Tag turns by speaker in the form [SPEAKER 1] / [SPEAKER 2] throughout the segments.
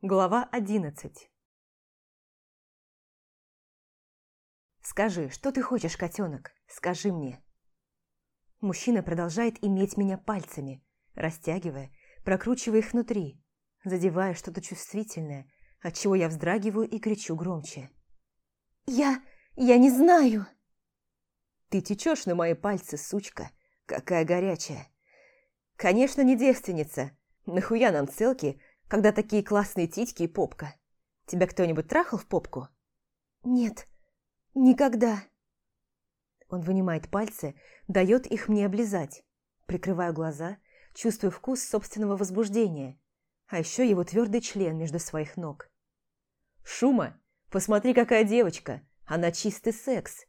[SPEAKER 1] Глава одиннадцать «Скажи, что ты хочешь, котенок? Скажи мне». Мужчина продолжает иметь меня пальцами, растягивая, прокручивая их внутри, задевая что-то чувствительное, от чего я вздрагиваю и кричу громче.
[SPEAKER 2] «Я... я не знаю!»
[SPEAKER 1] «Ты течешь на мои пальцы, сучка, какая горячая!» «Конечно, не девственница. Нахуя нам целки, когда такие классные титьки и попка. Тебя кто-нибудь трахал в попку?
[SPEAKER 2] Нет, никогда.
[SPEAKER 1] Он вынимает пальцы, дает их мне облизать. Прикрываю глаза, чувствую вкус собственного возбуждения, а еще его твердый член между своих ног. Шума, посмотри, какая девочка, она чистый секс.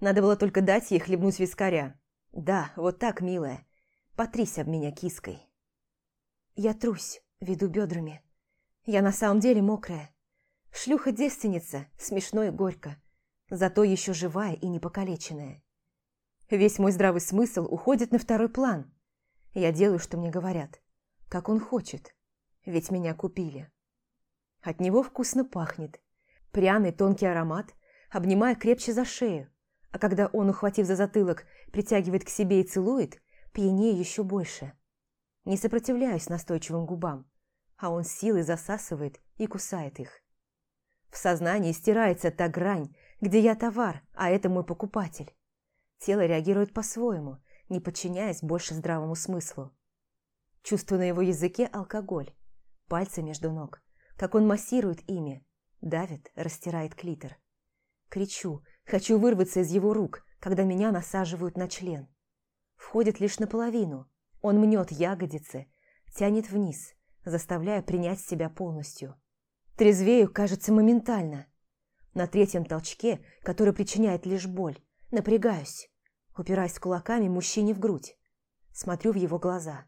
[SPEAKER 1] Надо было только дать ей хлебнуть вискаря. Да, вот так, милая. Потрись об меня киской.
[SPEAKER 2] Я трусь веду бедрами. Я на самом деле мокрая. Шлюха-девственница, смешно и горько, зато еще живая и непокалеченная.
[SPEAKER 1] Весь мой здравый смысл уходит на второй план. Я делаю, что мне говорят, как он хочет, ведь меня купили. От него вкусно пахнет, пряный тонкий аромат, обнимая крепче за шею, а когда он, ухватив за затылок, притягивает к себе и целует, пьянее еще больше. Не сопротивляюсь настойчивым губам а он силой засасывает и кусает их. В сознании стирается та грань, где я товар, а это мой покупатель. Тело реагирует по-своему, не подчиняясь больше здравому смыслу. Чувствую на его языке алкоголь, пальцы между ног, как он массирует ими, давит, растирает клитор. Кричу, хочу вырваться из его рук, когда меня насаживают на член. Входит лишь наполовину, он мнет ягодицы, тянет вниз, заставляя принять себя полностью. Трезвею, кажется, моментально. На третьем толчке, который причиняет лишь боль, напрягаюсь, упираясь кулаками мужчине в грудь. Смотрю в его глаза.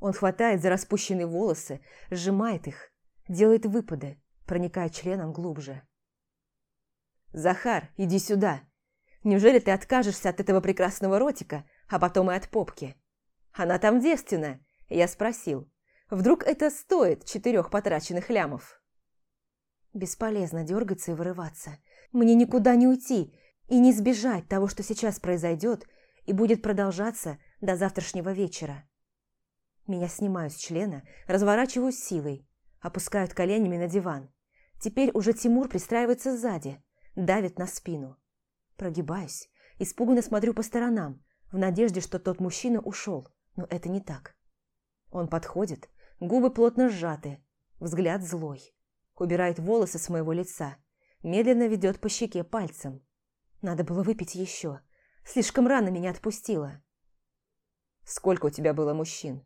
[SPEAKER 1] Он хватает за распущенные волосы, сжимает их, делает выпады, проникая членом глубже. «Захар, иди сюда! Неужели ты откажешься от этого прекрасного ротика, а потом и от попки? Она там девственная!» Я спросил, Вдруг это стоит четырех потраченных лямов? Бесполезно дергаться и вырываться. Мне никуда не уйти и не сбежать того, что сейчас произойдет и будет продолжаться до завтрашнего вечера. Меня снимают с члена, разворачиваю силой, опускают коленями на диван. Теперь уже Тимур пристраивается сзади, давит на спину. Прогибаюсь, испуганно смотрю по сторонам, в надежде, что тот мужчина ушел, но это не так. Он подходит, Губы плотно сжаты, взгляд злой. Убирает волосы с моего лица, медленно ведет по щеке пальцем. Надо было выпить еще. Слишком рано меня отпустила. Сколько у тебя было мужчин?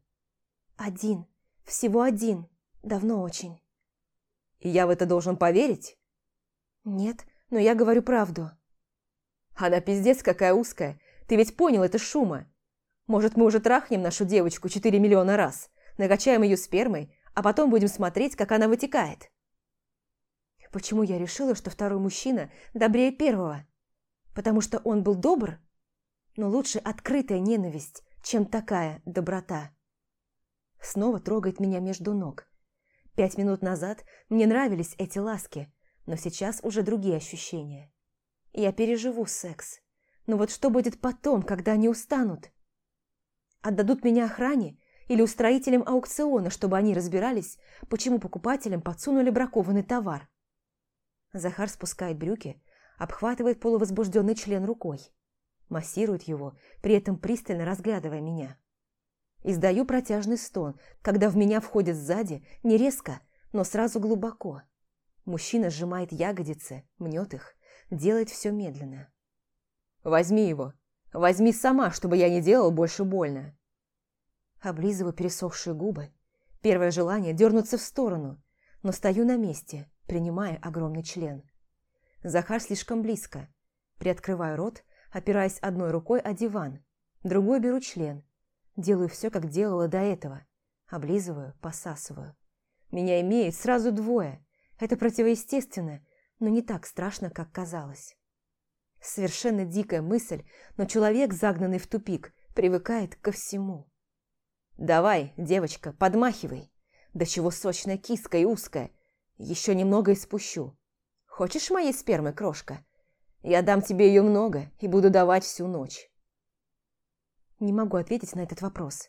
[SPEAKER 2] Один. Всего один. Давно очень.
[SPEAKER 1] И я в это должен поверить?
[SPEAKER 2] Нет, но я говорю правду.
[SPEAKER 1] Она пиздец какая узкая. Ты ведь понял это шума. Может, мы уже трахнем нашу девочку четыре миллиона раз, накачаем ее спермой, а потом будем смотреть, как она вытекает. Почему я решила, что второй мужчина добрее первого? Потому что он был добр? Но лучше открытая ненависть, чем такая доброта. Снова трогает меня между ног. Пять минут назад мне нравились эти ласки, но сейчас уже другие ощущения. Я переживу секс. Но вот что будет потом, когда они устанут? Отдадут меня охране или устроителям аукциона, чтобы они разбирались, почему покупателям подсунули бракованный товар. Захар спускает брюки, обхватывает полувозбужденный член рукой, массирует его, при этом пристально разглядывая меня. Издаю протяжный стон, когда в меня входит сзади, не резко, но сразу глубоко. Мужчина сжимает ягодицы, мнет их, делает все медленно. «Возьми его. Возьми сама, чтобы я не делал больше больно». Облизываю пересохшие губы. Первое желание дернуться в сторону, но стою на месте, принимая огромный член. Захар слишком близко. Приоткрываю рот, опираясь одной рукой о диван, другой беру член. Делаю все, как делала до этого. Облизываю, посасываю. Меня имеет сразу двое. Это противоестественно, но не так страшно, как казалось. Совершенно дикая мысль, но человек, загнанный в тупик, привыкает ко всему. «Давай, девочка, подмахивай. Да чего сочная киска и узкая. Еще немного и спущу. Хочешь моей спермы, крошка? Я дам тебе ее много и буду давать всю ночь.
[SPEAKER 2] Не могу ответить на этот вопрос.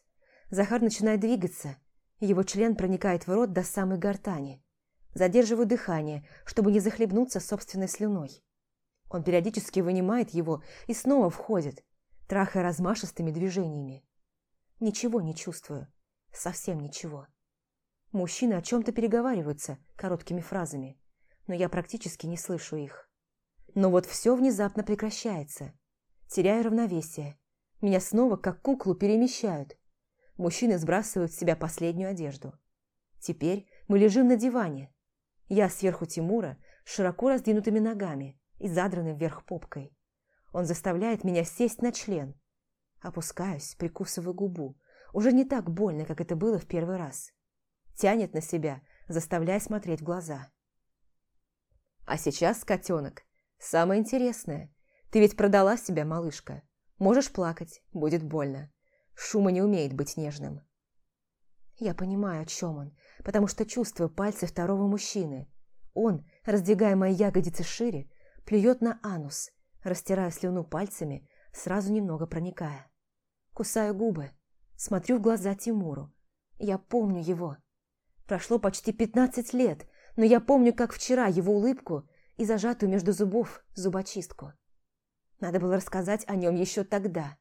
[SPEAKER 2] Захар начинает двигаться. Его член проникает в рот до самой гортани. Задерживаю дыхание, чтобы не захлебнуться собственной слюной. Он периодически вынимает его и снова входит, трахая размашистыми движениями. Ничего не чувствую. Совсем ничего. Мужчины о чем-то переговариваются короткими фразами, но я практически не слышу их. Но вот все внезапно прекращается. Теряю равновесие. Меня снова как куклу перемещают. Мужчины сбрасывают с себя последнюю одежду. Теперь мы лежим на диване. Я сверху Тимура широко раздвинутыми ногами и задранной вверх попкой. Он заставляет меня сесть на член. Опускаюсь, прикусываю губу. Уже не так больно, как это было в первый раз. Тянет на себя, заставляя смотреть в глаза.
[SPEAKER 1] А сейчас, котенок, самое интересное. Ты ведь продала себя, малышка. Можешь плакать, будет больно. Шума не умеет быть нежным.
[SPEAKER 2] Я понимаю, о чем он, потому что чувствую пальцы второго мужчины. Он, раздвигая мои ягодицы шире, плюет на анус, растирая слюну пальцами, сразу немного проникая. Кусаю губы, смотрю в глаза Тимуру. Я помню его. Прошло почти пятнадцать лет, но я помню, как вчера его улыбку и зажатую между зубов зубочистку. Надо было рассказать о нем еще тогда.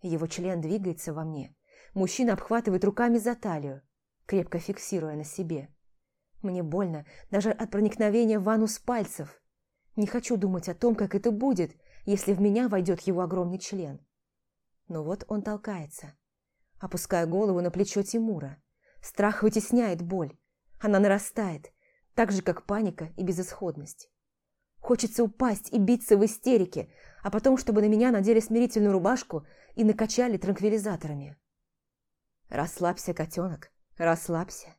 [SPEAKER 2] Его член двигается во мне. Мужчина обхватывает руками за талию, крепко фиксируя на себе. Мне больно даже от проникновения в анус пальцев. Не хочу думать о том, как это будет, если в меня войдет его огромный член. Но вот он толкается. Опуская голову на плечо Тимура. Страх вытесняет боль. Она нарастает, так же, как паника и безысходность. Хочется упасть и биться в истерике, а потом, чтобы на меня надели смирительную рубашку и накачали транквилизаторами. «Расслабься, котенок, расслабься».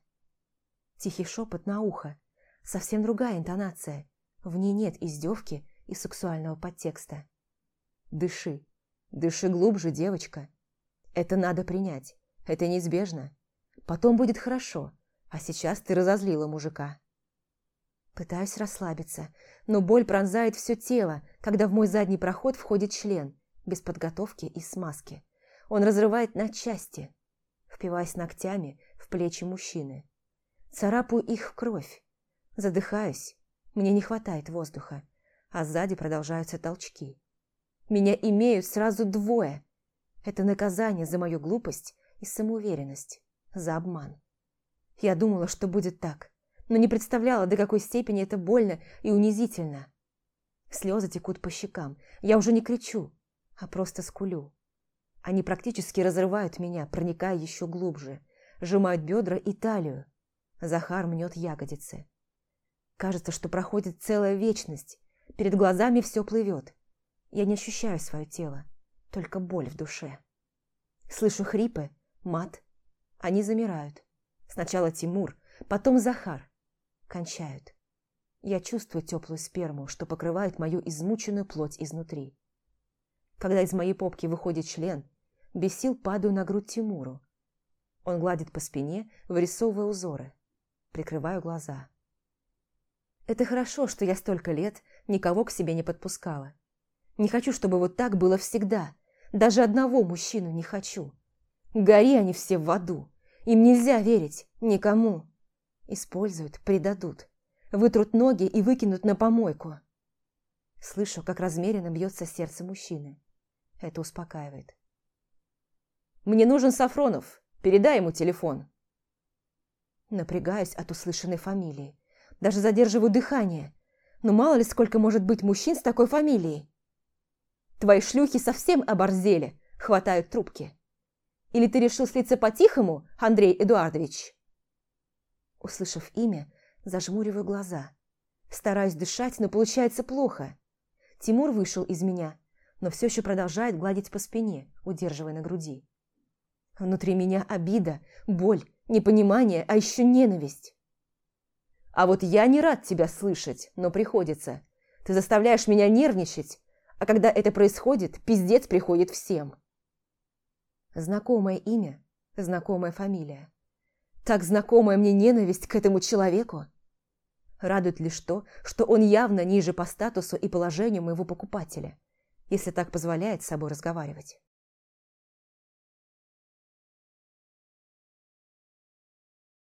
[SPEAKER 2] Тихий шепот на ухо, совсем другая интонация, в ней нет издевки и сексуального подтекста. Дыши. Дыши глубже, девочка. Это надо принять. Это неизбежно. Потом будет хорошо. А сейчас ты разозлила мужика. Пытаюсь расслабиться, но боль пронзает все тело, когда в мой задний проход входит член, без подготовки и смазки. Он разрывает на части, впиваясь ногтями в плечи мужчины. Царапаю их в кровь. Задыхаюсь, мне не хватает воздуха, а сзади продолжаются толчки. Меня имеют сразу двое. Это наказание за мою глупость и самоуверенность, за обман. Я думала, что будет так, но не представляла, до какой степени это больно и унизительно. Слезы текут по щекам. Я уже не кричу, а просто скулю. Они практически разрывают меня, проникая еще глубже, сжимают бедра и талию. Захар мнет ягодицы. Кажется, что проходит целая вечность. Перед глазами все плывет. Я не ощущаю свое тело, только боль в душе. Слышу хрипы, мат. Они замирают. Сначала Тимур, потом Захар. Кончают. Я чувствую теплую сперму, что покрывает мою измученную плоть изнутри. Когда из моей попки выходит член, без сил падаю на грудь Тимуру. Он гладит по спине, вырисовывая узоры. Прикрываю глаза. Это хорошо, что я столько лет никого к себе не подпускала. Не хочу, чтобы вот так было всегда. Даже одного мужчину не хочу. Гори они все в аду. Им нельзя верить никому. Используют, предадут. Вытрут ноги и выкинут на помойку. Слышу, как размеренно бьется сердце мужчины. Это успокаивает. «Мне нужен Сафронов. Передай ему телефон». Напрягаюсь от услышанной фамилии даже задерживаю дыхание. Но мало ли сколько может быть мужчин с такой фамилией. Твои шлюхи совсем оборзели, хватают трубки. Или ты решил слиться по-тихому, Андрей Эдуардович?» Услышав имя, зажмуриваю глаза. Стараюсь дышать, но получается плохо. Тимур вышел из меня, но все еще продолжает гладить по спине, удерживая на груди. Внутри меня обида, боль, непонимание, а еще ненависть. А вот я не рад тебя слышать, но приходится. Ты заставляешь меня нервничать, а когда это происходит, пиздец приходит всем. Знакомое имя, знакомая фамилия. Так знакомая мне ненависть к этому человеку. Радует лишь то, что он явно ниже по статусу и положению моего покупателя, если так позволяет с собой разговаривать.